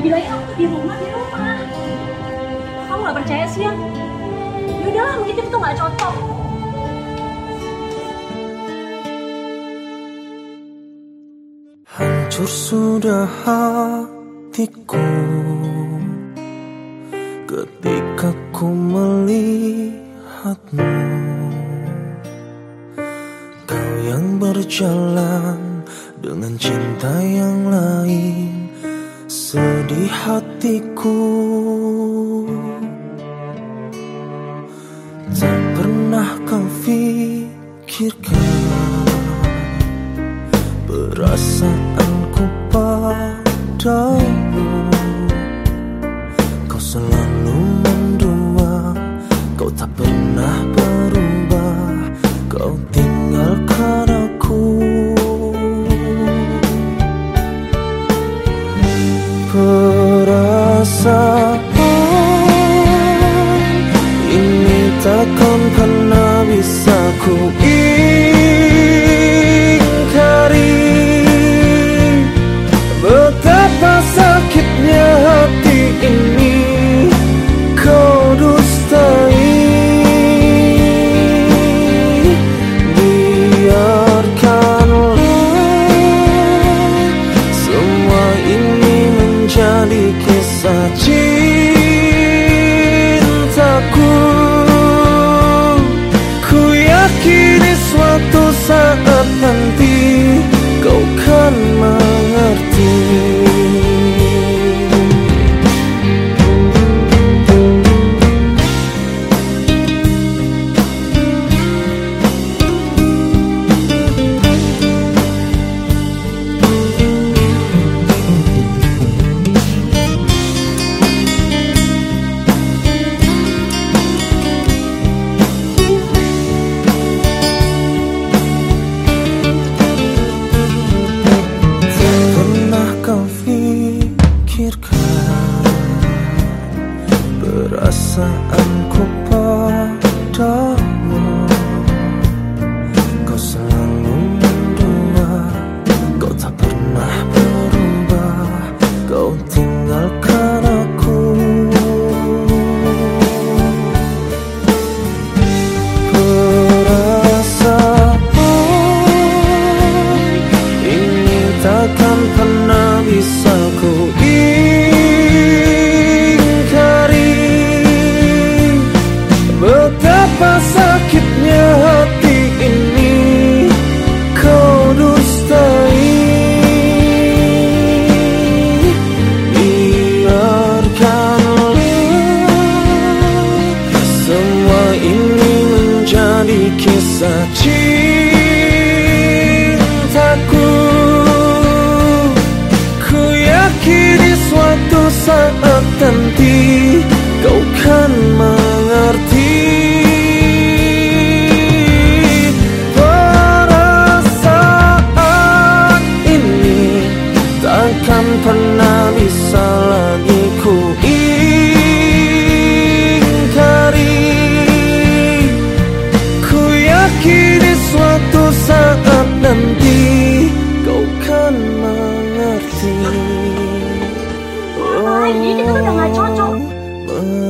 dibilangin aku di rumah di rumah. Kamu nggak percaya sih ya? Ya udahlah mungkin tuh nggak cocok. Hancur sudah hatiku. Ketika ku melihatmu Kau yang berjalan dengan cinta yang lain Sedih hatiku. Tak pernah kau pikirkan Perasaanku padamu Perasaan Ini takkan pernah bisa ku ingkari suatu saat Perasaanku padamu Kau selalu mendua Kau tak pernah berubah Kau tinggalkan aku Perasaan ini takkan Betapa sakitnya hati ini kau dustai. Biarkanlah semua ini menjadi kisah cintaku. Ku yakini suatu saat nanti kau kan Oh.